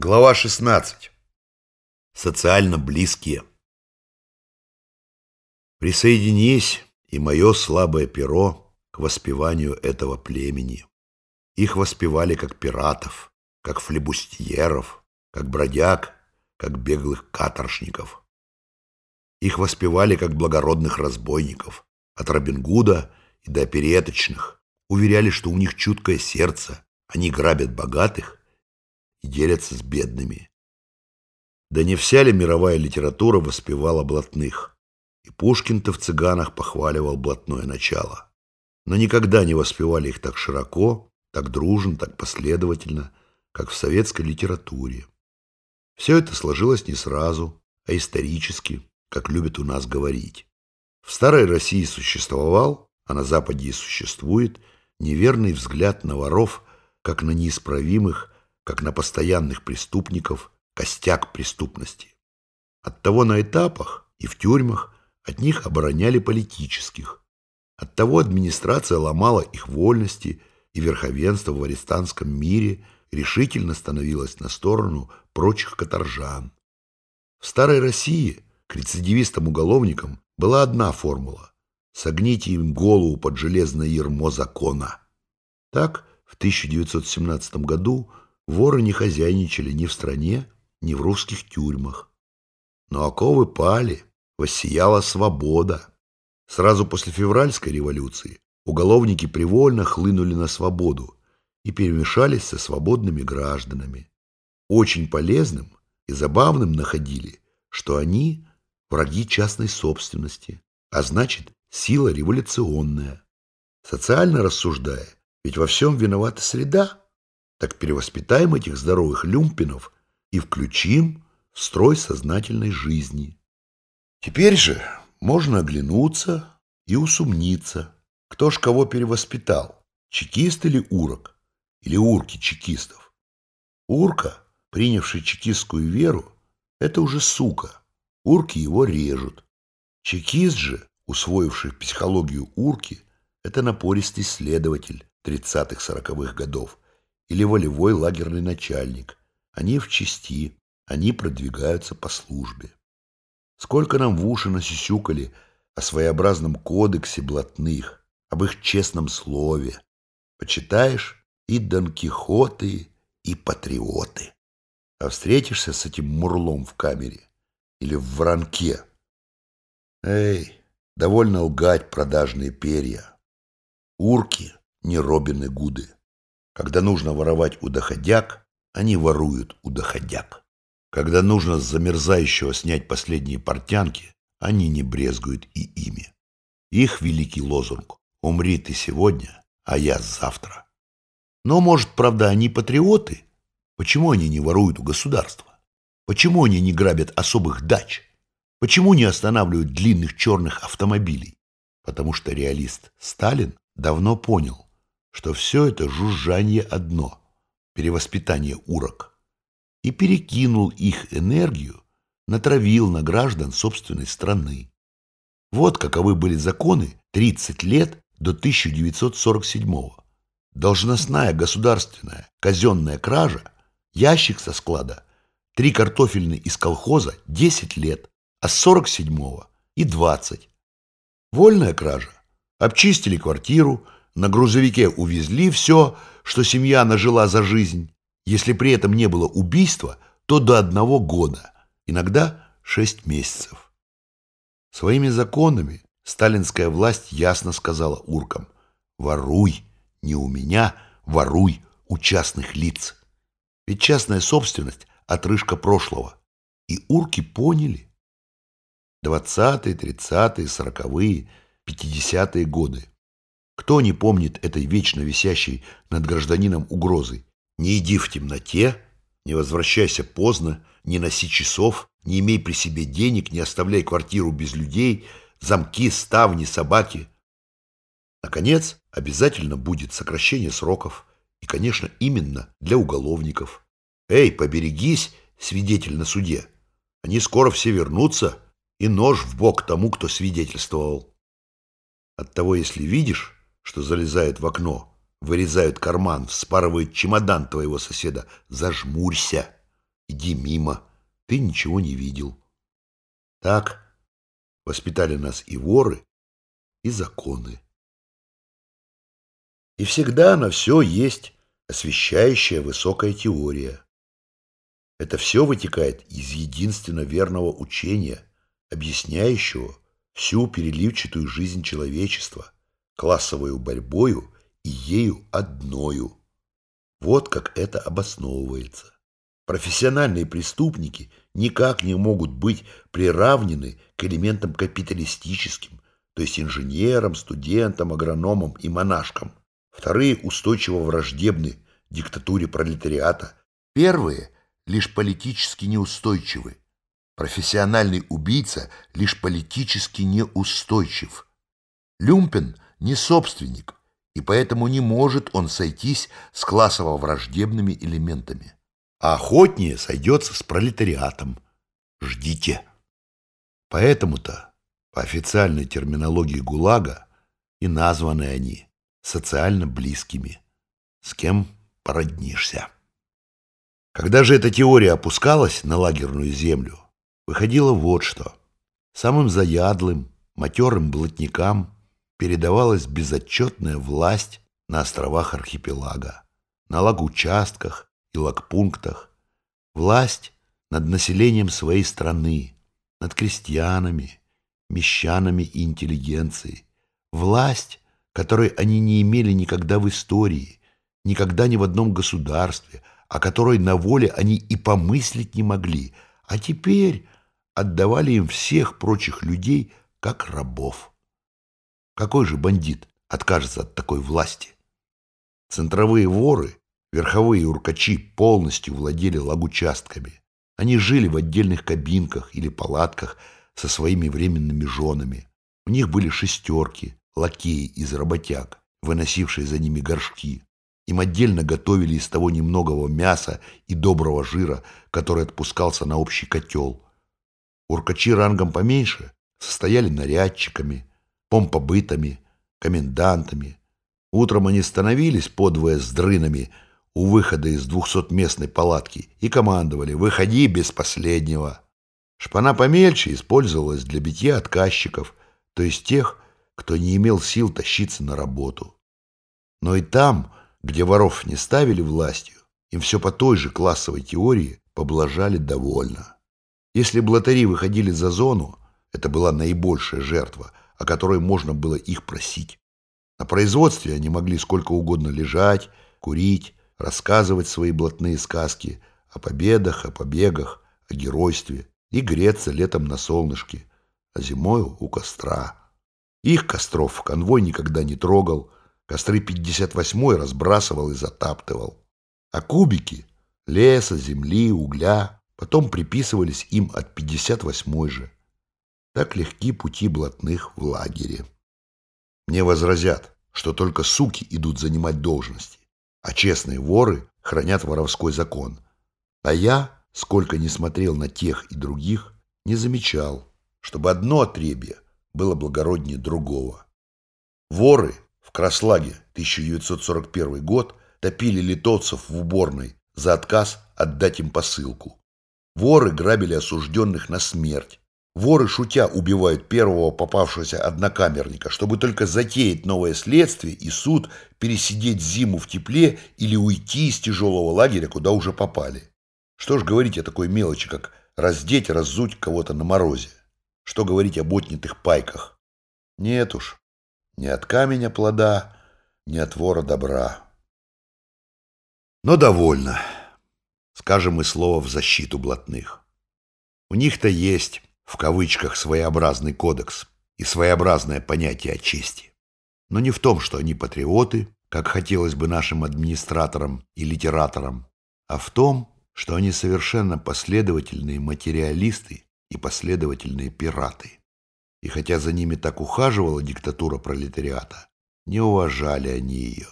Глава 16. Социально близкие. Присоединись, и мое слабое перо к воспеванию этого племени. Их воспевали как пиратов, как флебустьеров, как бродяг, как беглых каторшников. Их воспевали как благородных разбойников, от Робин Гуда и до опереточных. Уверяли, что у них чуткое сердце, они грабят богатых делятся с бедными. Да не вся ли мировая литература воспевала блатных? И Пушкин-то в «Цыганах» похваливал блатное начало. Но никогда не воспевали их так широко, так дружно, так последовательно, как в советской литературе. Все это сложилось не сразу, а исторически, как любят у нас говорить. В старой России существовал, а на Западе и существует, неверный взгляд на воров, как на неисправимых, как на постоянных преступников, костяк преступности. Оттого на этапах и в тюрьмах от них обороняли политических. Оттого администрация ломала их вольности и верховенство в арестантском мире решительно становилась на сторону прочих каторжан. В старой России к рецидивистам-уголовникам была одна формула – согните им голову под железное ермо закона. Так, в 1917 году Воры не хозяйничали ни в стране, ни в русских тюрьмах. Но оковы пали, воссияла свобода. Сразу после февральской революции уголовники привольно хлынули на свободу и перемешались со свободными гражданами. Очень полезным и забавным находили, что они враги частной собственности, а значит, сила революционная. Социально рассуждая, ведь во всем виновата среда, так перевоспитаем этих здоровых люмпинов и включим в строй сознательной жизни. Теперь же можно оглянуться и усомниться, кто ж кого перевоспитал, чекист или урок, или урки чекистов. Урка, принявший чекистскую веру, это уже сука, урки его режут. Чекист же, усвоивший психологию урки, это напористый следователь 30-40-х годов, или волевой лагерный начальник. Они в части, они продвигаются по службе. Сколько нам в уши насюсюкали о своеобразном кодексе блатных, об их честном слове. Почитаешь и Дон и патриоты. А встретишься с этим мурлом в камере или в воронке. Эй, довольно лгать продажные перья. Урки не Робины Гуды. Когда нужно воровать у доходяг, они воруют у доходяг. Когда нужно с замерзающего снять последние портянки, они не брезгуют и ими. Их великий лозунг «Умри ты сегодня, а я завтра». Но, может, правда, они патриоты? Почему они не воруют у государства? Почему они не грабят особых дач? Почему не останавливают длинных черных автомобилей? Потому что реалист Сталин давно понял, что все это жужжание одно, перевоспитание урок, и перекинул их энергию, натравил на граждан собственной страны. Вот каковы были законы 30 лет до 1947 -го. Должностная государственная казенная кража, ящик со склада, три картофельные из колхоза 10 лет, а с 47-го и 20. Вольная кража. Обчистили квартиру, на грузовике увезли все, что семья нажила за жизнь. Если при этом не было убийства, то до одного года, иногда шесть месяцев. Своими законами сталинская власть ясно сказала уркам «Воруй, не у меня, воруй у частных лиц». Ведь частная собственность – отрыжка прошлого. И урки поняли. Двадцатые, тридцатые, сороковые, пятидесятые годы. Кто не помнит этой вечно висящей над гражданином угрозы? Не иди в темноте, не возвращайся поздно, не носи часов, не имей при себе денег, не оставляй квартиру без людей, замки, ставни, собаки. Наконец, обязательно будет сокращение сроков. И, конечно, именно для уголовников. Эй, поберегись, свидетель на суде. Они скоро все вернутся, и нож в бок тому, кто свидетельствовал. Оттого, если видишь, что залезают в окно, вырезают карман, вспарывают чемодан твоего соседа. Зажмурься. иди мимо, ты ничего не видел. Так воспитали нас и воры, и законы. И всегда на все есть освещающая высокая теория. Это все вытекает из единственно верного учения, объясняющего всю переливчатую жизнь человечества, классовую борьбою и ею одною. Вот как это обосновывается. Профессиональные преступники никак не могут быть приравнены к элементам капиталистическим, то есть инженерам, студентам, агрономам и монашкам. Вторые устойчиво враждебны диктатуре пролетариата. Первые лишь политически неустойчивы. Профессиональный убийца лишь политически неустойчив. Люмпен не собственник, и поэтому не может он сойтись с классово-враждебными элементами. А охотнее сойдется с пролетариатом. Ждите. Поэтому-то, по официальной терминологии ГУЛАГа, и названы они социально близкими, с кем породнишься. Когда же эта теория опускалась на лагерную землю, выходило вот что. Самым заядлым, матерым блатникам передавалась безотчетная власть на островах архипелага, на лагучастках и лагпунктах, власть над населением своей страны, над крестьянами, мещанами и интеллигенцией, власть, которой они не имели никогда в истории, никогда ни в одном государстве, о которой на воле они и помыслить не могли, а теперь отдавали им всех прочих людей как рабов. Какой же бандит откажется от такой власти? Центровые воры, верховые уркачи полностью владели лагучастками. Они жили в отдельных кабинках или палатках со своими временными женами. У них были шестерки, лакеи из работяг, выносившие за ними горшки. Им отдельно готовили из того немногого мяса и доброго жира, который отпускался на общий котел. Уркачи рангом поменьше состояли нарядчиками, помпобытами, комендантами. Утром они становились подвое с дрынами у выхода из двухсотместной палатки и командовали «Выходи без последнего». Шпана помельче использовалась для битья отказчиков, то есть тех, кто не имел сил тащиться на работу. Но и там где воров не ставили властью, им все по той же классовой теории поблажали довольно. Если блатари выходили за зону, это была наибольшая жертва, о которой можно было их просить. На производстве они могли сколько угодно лежать, курить, рассказывать свои блатные сказки о победах, о побегах, о геройстве и греться летом на солнышке, а зимою у костра. Их костров конвой никогда не трогал, Костры 58-й разбрасывал и затаптывал. А кубики леса, земли, угля потом приписывались им от 58-й же. Так легки пути блатных в лагере. Мне возразят, что только суки идут занимать должности, а честные воры хранят воровской закон. А я, сколько не смотрел на тех и других, не замечал, чтобы одно отребье было благороднее другого. Воры в Краслаге 1941 год топили литовцев в уборной за отказ отдать им посылку. Воры грабили осужденных на смерть. Воры, шутя, убивают первого попавшегося однокамерника, чтобы только затеять новое следствие и суд, пересидеть зиму в тепле или уйти из тяжелого лагеря, куда уже попали. Что ж говорить о такой мелочи, как раздеть, разуть кого-то на морозе? Что говорить об отнятых пайках? Нет уж, ни от камня плода, ни от вора добра. Но довольно. Скажем и слово в защиту блатных. У них-то есть, в кавычках, своеобразный кодекс и своеобразное понятие о чести. Но не в том, что они патриоты, как хотелось бы нашим администраторам и литераторам, а в том, что они совершенно последовательные материалисты и последовательные пираты. И хотя за ними так ухаживала диктатура пролетариата, не уважали они ее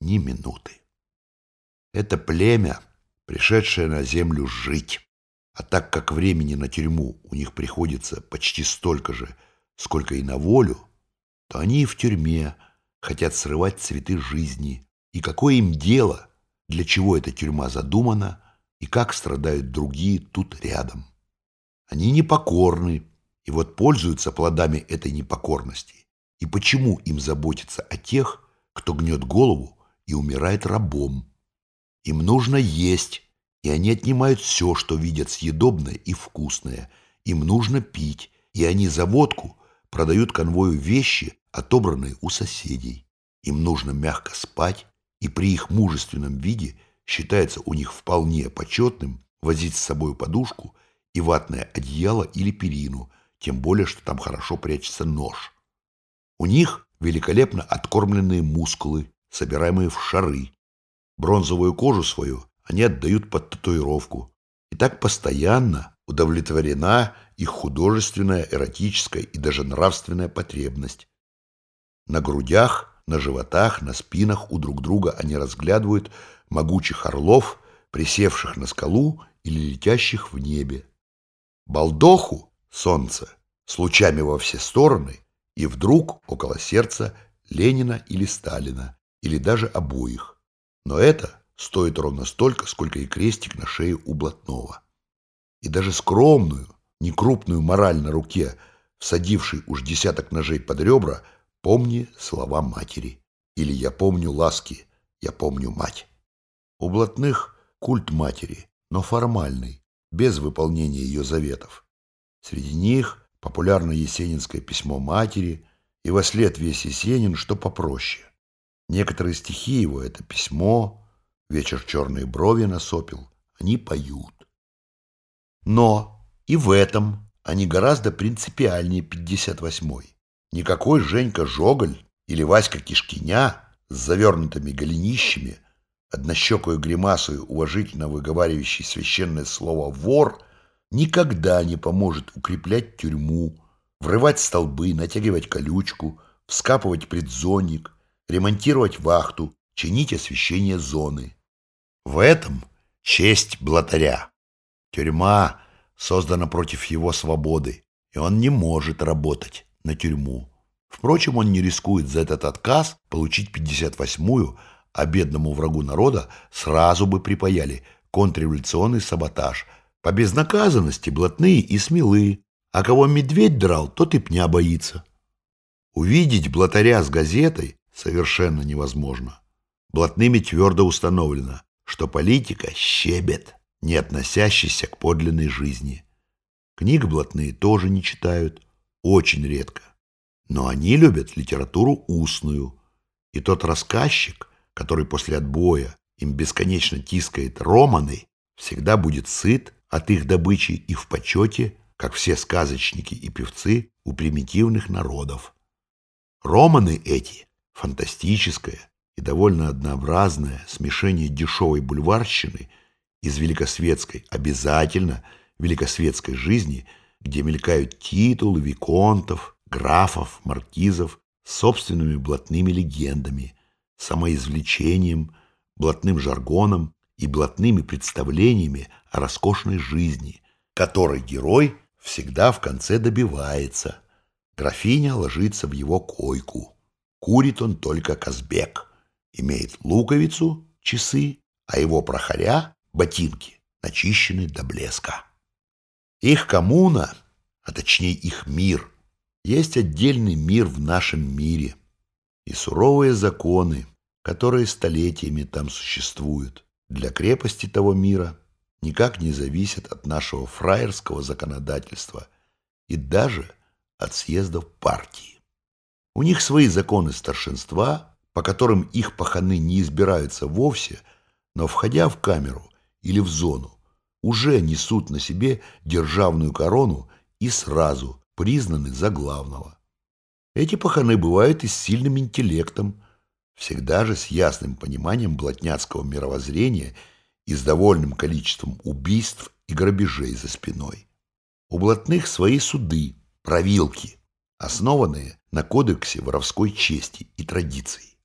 ни минуты. Это племя, пришедшее на землю жить. А так как времени на тюрьму у них приходится почти столько же, сколько и на волю, то они и в тюрьме хотят срывать цветы жизни. И какое им дело, для чего эта тюрьма задумана, и как страдают другие тут рядом. Они непокорны, и вот пользуются плодами этой непокорности. И почему им заботиться о тех, кто гнет голову и умирает рабом? Им нужно есть, и они отнимают все, что видят съедобное и вкусное. Им нужно пить, и они за водку продают конвою вещи, отобранные у соседей. Им нужно мягко спать, и при их мужественном виде считается у них вполне почетным возить с собой подушку и ватное одеяло или перину, тем более, что там хорошо прячется нож. У них великолепно откормленные мускулы, собираемые в шары. Бронзовую кожу свою они отдают под татуировку. И так постоянно удовлетворена их художественная, эротическая и даже нравственная потребность. На грудях, на животах, на спинах у друг друга они разглядывают могучих орлов, присевших на скалу или летящих в небе. Балдоху, солнце, с лучами во все стороны, и вдруг около сердца Ленина или Сталина, или даже обоих. Но это стоит ровно столько, сколько и крестик на шее у блатного. И даже скромную, некрупную мораль на руке, всадивший уж десяток ножей под ребра, помни слова матери. Или я помню ласки, я помню мать. У блатных культ матери, но формальный, без выполнения ее заветов. Среди них популярно есенинское письмо матери и во след весь Есенин, что попроще. Некоторые стихи его — это письмо, вечер черные брови насопил, они поют. Но и в этом они гораздо принципиальнее 58-й. Никакой Женька Жоголь или Васька Кишкиня с завернутыми голенищами, однощекую гримасою уважительно выговаривающий священное слово «вор» никогда не поможет укреплять тюрьму, врывать столбы, натягивать колючку, вскапывать предзонник, ремонтировать вахту, чинить освещение зоны. В этом честь блатаря. Тюрьма создана против его свободы, и он не может работать на тюрьму. Впрочем, он не рискует за этот отказ получить 58-ю, а бедному врагу народа сразу бы припаяли контрреволюционный саботаж – по безнаказанности блатные и смелые, а кого медведь драл, тот и пня боится. Увидеть блатаря с газетой совершенно невозможно. Блатными твердо установлено, что политика – щебет, не относящийся к подлинной жизни. Книг блатные тоже не читают, очень редко. Но они любят литературу устную. И тот рассказчик, который после отбоя им бесконечно тискает романы, всегда будет сыт от их добычи и в почете, как все сказочники и певцы у примитивных народов. Романы эти – фантастическое и довольно однообразное смешение дешевой бульварщины из великосветской, обязательно великосветской жизни, где мелькают титулы виконтов, графов, маркизов с собственными блатными легендами, самоизвлечением, блатным жаргоном и блатными представлениями о роскошной жизни, которой герой всегда в конце добивается. Графиня ложится в его койку. Курит он только Казбек. Имеет луковицу, часы, а его прохоря — ботинки, начищены до блеска. Их коммуна, а точнее их мир, есть отдельный мир в нашем мире. И суровые законы, которые столетиями там существуют для крепости того мира никак не зависят от нашего фраерского законодательства и даже от съездов партии. У них свои законы старшинства, по которым их паханы не избираются вовсе, но, входя в камеру или в зону, уже несут на себе державную корону и сразу признаны за главного. Эти паханы бывают и с сильным интеллектом, всегда же с ясным пониманием блатняцкого мировоззрения и с довольным количеством убийств и грабежей за спиной. У блатных свои суды, провилки, основанные на кодексе воровской чести и традиций.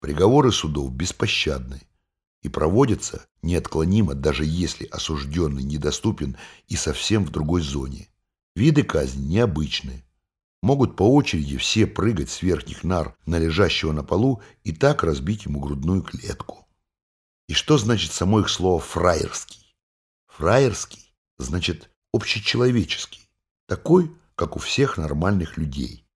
Приговоры судов беспощадны и проводятся неотклонимо, даже если осужденный недоступен и совсем в другой зоне. Виды казни необычны, могут по очереди все прыгать с верхних нар на лежащего на полу и так разбить ему грудную клетку. И что значит само их слово «фраерский»? Фраерский значит общечеловеческий, такой, как у всех нормальных людей.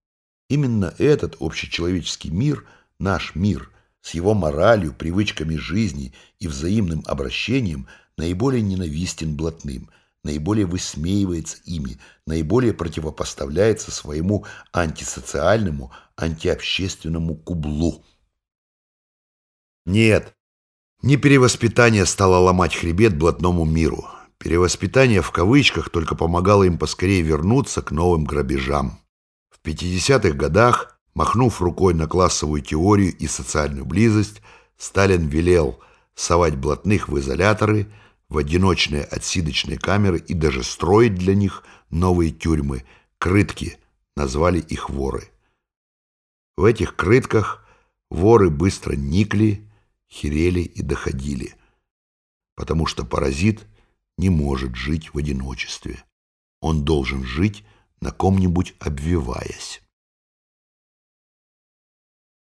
Именно этот общечеловеческий мир, наш мир, с его моралью, привычками жизни и взаимным обращением наиболее ненавистен блатным, наиболее высмеивается ими, наиболее противопоставляется своему антисоциальному, антиобщественному кублу. Нет, не перевоспитание стало ломать хребет блатному миру. Перевоспитание в кавычках только помогало им поскорее вернуться к новым грабежам. В 50-х годах, махнув рукой на классовую теорию и социальную близость, Сталин велел совать блатных в изоляторы, в одиночные отсидочные камеры и даже строить для них новые тюрьмы, крытки, назвали их воры. В этих крытках воры быстро никли, херели и доходили, потому что паразит не может жить в одиночестве. Он должен жить на ком-нибудь обвиваясь.